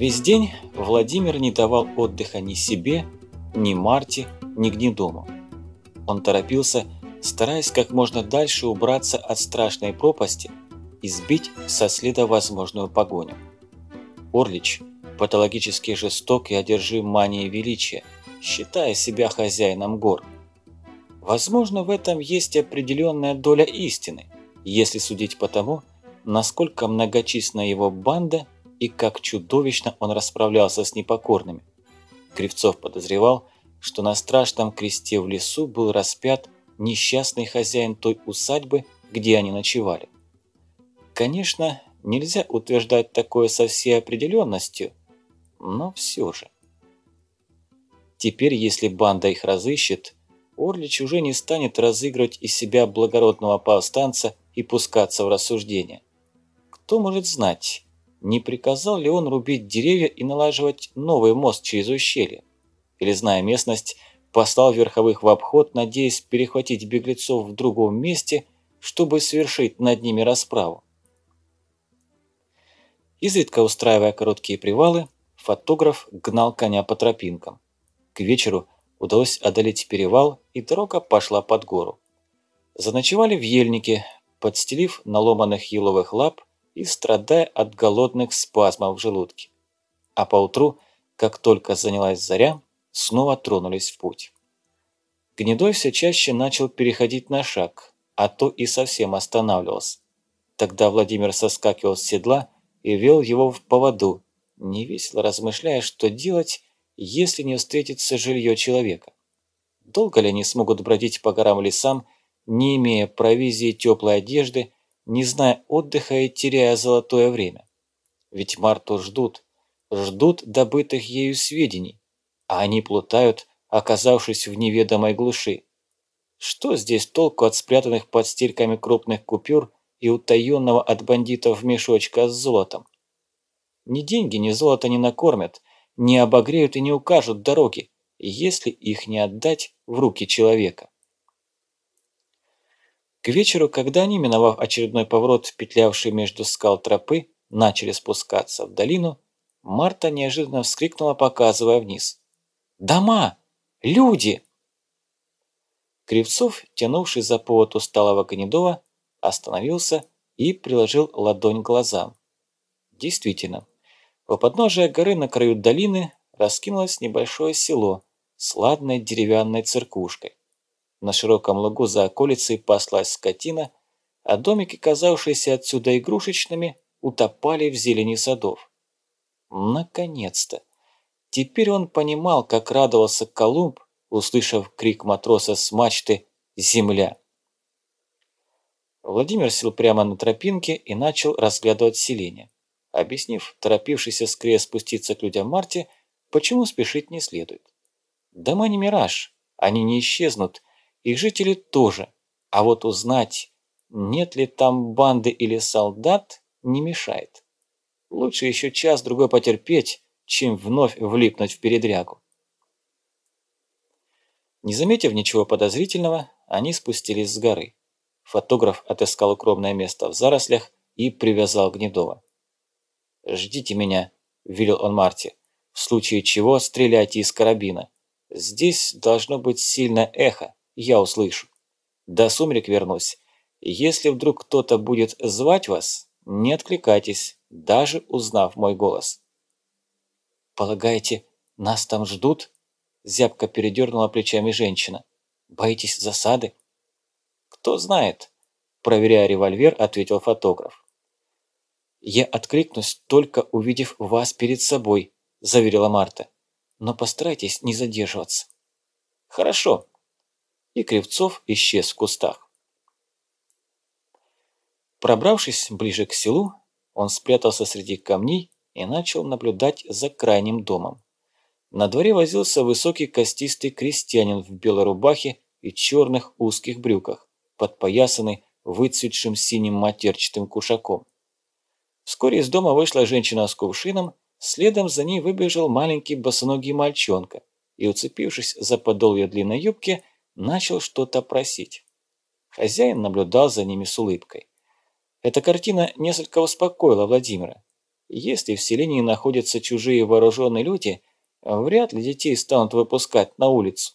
Весь день Владимир не давал отдыха ни себе, ни Марте, ни Гнедому. Он торопился, стараясь как можно дальше убраться от страшной пропасти и сбить со следа возможную погоню. Орлич патологически жесток и одержим манией величия, считая себя хозяином гор. Возможно, в этом есть определенная доля истины, если судить по тому, насколько многочисленна его банда и как чудовищно он расправлялся с непокорными. Кривцов подозревал, что на страшном кресте в лесу был распят несчастный хозяин той усадьбы, где они ночевали. Конечно, нельзя утверждать такое со всей определенностью, но все же. Теперь, если банда их разыщет, Орлич уже не станет разыгрывать из себя благородного повстанца и пускаться в рассуждения. Кто может знать, не приказал ли он рубить деревья и налаживать новый мост через ущелье? Или, зная местность, послал верховых в обход, надеясь перехватить беглецов в другом месте, чтобы совершить над ними расправу? Изредка устраивая короткие привалы, фотограф гнал коня по тропинкам. К вечеру удалось одолеть перевал, и дорога пошла под гору. Заночевали в ельнике, подстелив наломанных еловых лап и страдая от голодных спазмов в желудке. А поутру, как только занялась заря, снова тронулись в путь. Гнедой все чаще начал переходить на шаг, а то и совсем останавливался. Тогда Владимир соскакивал с седла и вел его в поводу, невесело размышляя, что делать, если не встретится жилье человека. Долго ли они смогут бродить по горам и лесам, не имея провизии теплой одежды, не зная отдыха и теряя золотое время? Ведь Марту ждут, ждут добытых ею сведений, а они плутают, оказавшись в неведомой глуши. Что здесь толку от спрятанных под стельками крупных купюр и утаенного от бандитов мешочка с золотом. Ни деньги, ни золото не накормят, не обогреют и не укажут дороги, если их не отдать в руки человека. К вечеру, когда они, миновав очередной поворот, петлявший между скал тропы, начали спускаться в долину, Марта неожиданно вскрикнула, показывая вниз. «Дома! Люди!» Кривцов, тянувший за повод усталого Гнедова, остановился и приложил ладонь к глазам. Действительно, у подножия горы на краю долины раскинулось небольшое село с ладной деревянной церквушкой. На широком лугу за околицей паслась скотина, а домики, казавшиеся отсюда игрушечными, утопали в зелени садов. Наконец-то! Теперь он понимал, как радовался Колумб, услышав крик матроса с мачты «Земля!». Владимир сел прямо на тропинке и начал разглядывать селение, объяснив торопившийся скорее спуститься к людям Марте, почему спешить не следует. Дома не мираж, они не исчезнут, их жители тоже, а вот узнать, нет ли там банды или солдат, не мешает. Лучше еще час-другой потерпеть, чем вновь влипнуть в передрягу. Не заметив ничего подозрительного, они спустились с горы. Фотограф отыскал укромное место в зарослях и привязал Гнедова. «Ждите меня», – велел он Марте. «В случае чего стреляйте из карабина. Здесь должно быть сильное эхо, я услышу. До сумерек вернусь. Если вдруг кто-то будет звать вас, не откликайтесь, даже узнав мой голос». «Полагаете, нас там ждут?» – зябко передернула плечами женщина. «Боитесь засады?» «Кто знает?» – проверяя револьвер, ответил фотограф. «Я откликнусь, только увидев вас перед собой», – заверила Марта. «Но постарайтесь не задерживаться». «Хорошо». И Кривцов исчез в кустах. Пробравшись ближе к селу, он спрятался среди камней и начал наблюдать за крайним домом. На дворе возился высокий костистый крестьянин в белой рубахе и черных узких брюках подпоясанный выцветшим синим матерчатым кушаком. Вскоре из дома вышла женщина с кувшином, следом за ней выбежал маленький босоногий мальчонка и, уцепившись за подол ее длинной юбки, начал что-то просить. Хозяин наблюдал за ними с улыбкой. Эта картина несколько успокоила Владимира. Если в селении находятся чужие вооруженные люди, вряд ли детей станут выпускать на улицу.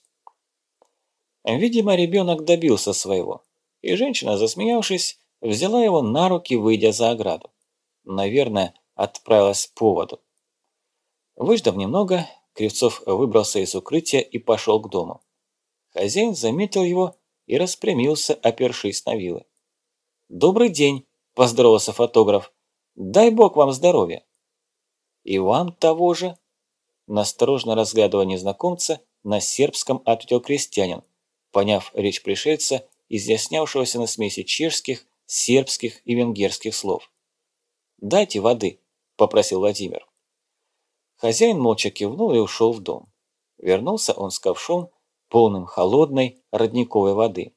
Видимо, ребенок добился своего, и женщина, засмеявшись, взяла его на руки, выйдя за ограду. Наверное, отправилась по поводу. Выждав немного, Кривцов выбрался из укрытия и пошел к дому. Хозяин заметил его и распрямился, опершись на вилы. «Добрый день!» – поздоровался фотограф. «Дай бог вам здоровья!» «И вам того же!» Насторожно разглядывая незнакомца, на сербском ответил крестьянин, поняв речь пришельца, изъяснявшегося на смеси чешских, сербских и венгерских слов. «Дайте воды», – попросил Владимир. Хозяин молча кивнул и ушел в дом. Вернулся он с ковшом, полным холодной родниковой воды.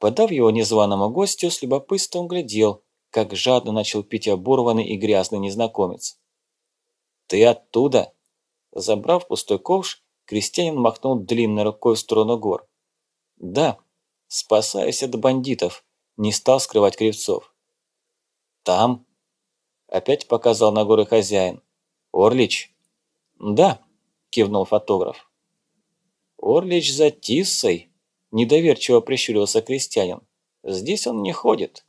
Подав его незваному гостю, с любопытством глядел, как жадно начал пить оборванный и грязный незнакомец. «Ты оттуда?» Забрав пустой ковш, крестьянин махнул длинной рукой в сторону гор. «Да, спасаясь от бандитов», – не стал скрывать Кривцов. «Там?» – опять показал на горы хозяин. «Орлич?» «Да», – кивнул фотограф. «Орлич за Тиссой?» – недоверчиво прищурился крестьянин. «Здесь он не ходит».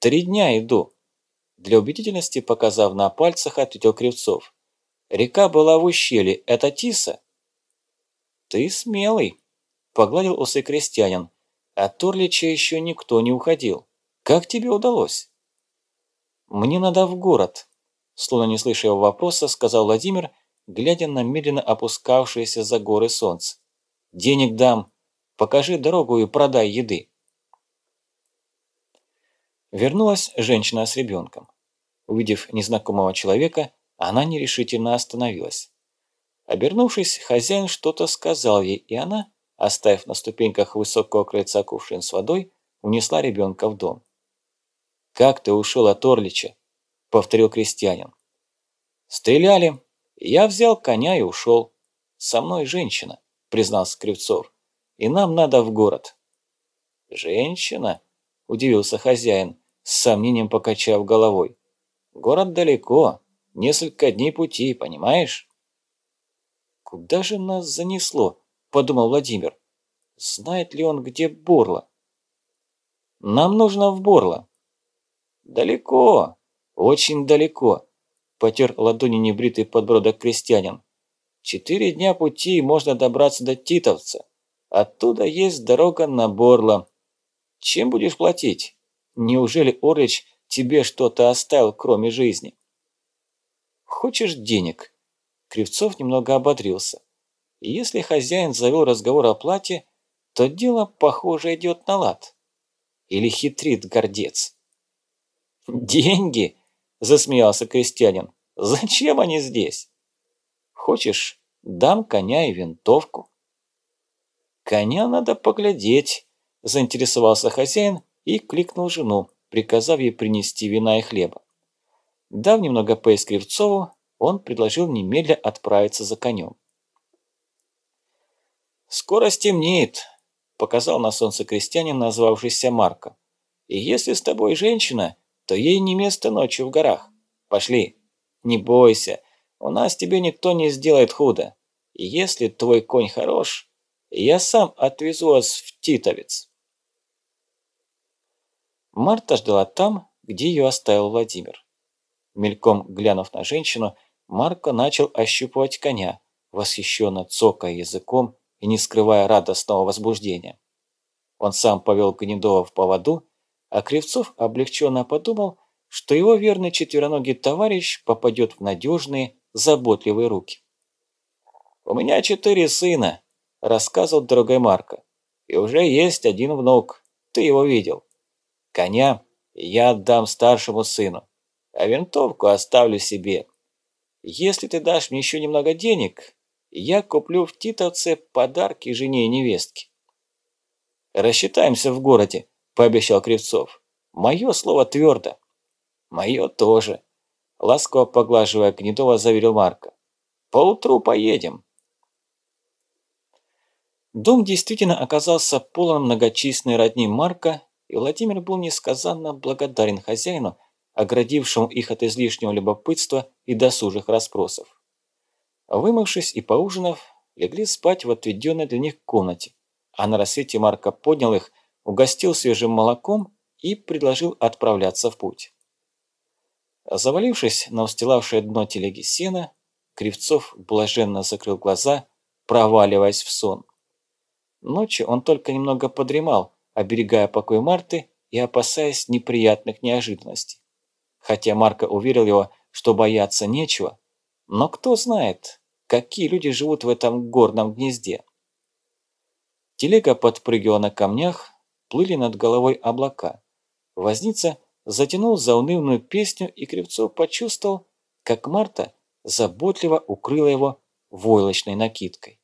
«Три дня иду», – для убедительности показав на пальцах, ответил Кривцов. «Река была в ущелье. Это Тиса?» «Ты смелый», – погладил усы крестьянин. «От Орлича еще никто не уходил. Как тебе удалось?» «Мне надо в город», – словно не слыша его вопроса, сказал Владимир – глядя на медленно опускавшееся за горы солнце. «Денег дам. Покажи дорогу и продай еды». Вернулась женщина с ребенком. Увидев незнакомого человека, она нерешительно остановилась. Обернувшись, хозяин что-то сказал ей, и она, оставив на ступеньках высокого крыльца кувшин с водой, унесла ребенка в дом. «Как ты ушел от Орлича?» – повторил крестьянин. «Стреляли», я взял коня и ушел. Со мной женщина, признался Кривцов. И нам надо в город. Женщина? Удивился хозяин, с сомнением покачав головой. Город далеко, несколько дней пути, понимаешь? Куда же нас занесло? Подумал Владимир. Знает ли он, где Борло? Нам нужно в Борло. Далеко, очень далеко потер ладони небритый подбородок крестьянин. Четыре дня пути можно добраться до Титовца. Оттуда есть дорога на Борло. Чем будешь платить? Неужели Орлич тебе что-то оставил, кроме жизни? Хочешь денег? Кривцов немного ободрился. Если хозяин завел разговор о плате, то дело, похоже, идет на лад. Или хитрит гордец. «Деньги?» Засмеялся крестьянин. Зачем они здесь? Хочешь, дам коня и винтовку? Коня надо поглядеть, заинтересовался хозяин и кликнул жену, приказав ей принести вина и хлеба. Дав немного поесть он предложил немедля отправиться за конем. «Скоро стемнеет», – показал на солнце крестьянин, назвавшийся Марко. «И если с тобой женщина, то ей не место ночью в горах. Пошли. Не бойся, у нас тебе никто не сделает худо. И если твой конь хорош, я сам отвезу вас в Титовец. Марта ждала там, где ее оставил Владимир. Мельком глянув на женщину, Марко начал ощупывать коня, восхищенно цокая языком и не скрывая радостного возбуждения. Он сам повел Гнедова в поводу, а Кривцов облегченно подумал, что его верный четвероногий товарищ попадет в надежные, заботливые руки. «У меня четыре сына», – рассказывал дорогой Марко, – «и уже есть один внук, ты его видел. Коня я отдам старшему сыну, а винтовку оставлю себе. Если ты дашь мне еще немного денег, я куплю в Титовце подарки жене и невестке». «Рассчитаемся в городе», – пообещал Кривцов. «Мое слово твердо». «Мое тоже», – ласково поглаживая Гнедова, заверил Марка. «Поутру поедем». Дом действительно оказался полон многочисленной родни Марка, и Владимир был несказанно благодарен хозяину оградившему их от излишнего любопытства и досужих расспросов. Вымывшись и поужинав, легли спать в отведенной для них комнате, а на рассвете Марко поднял их, угостил свежим молоком и предложил отправляться в путь. Завалившись на устилавшее дно телеги сена, Кривцов блаженно закрыл глаза, проваливаясь в сон. Ночью он только немного подремал, оберегая покой Марты и опасаясь неприятных неожиданностей. Хотя Марко уверил его, что бояться нечего, но кто знает, какие люди живут в этом горном гнезде. Телега подпрыгивала на камнях, плыли над головой облака. Возница затянул заунывную песню, и Кривцов почувствовал, как Марта заботливо укрыла его войлочной накидкой.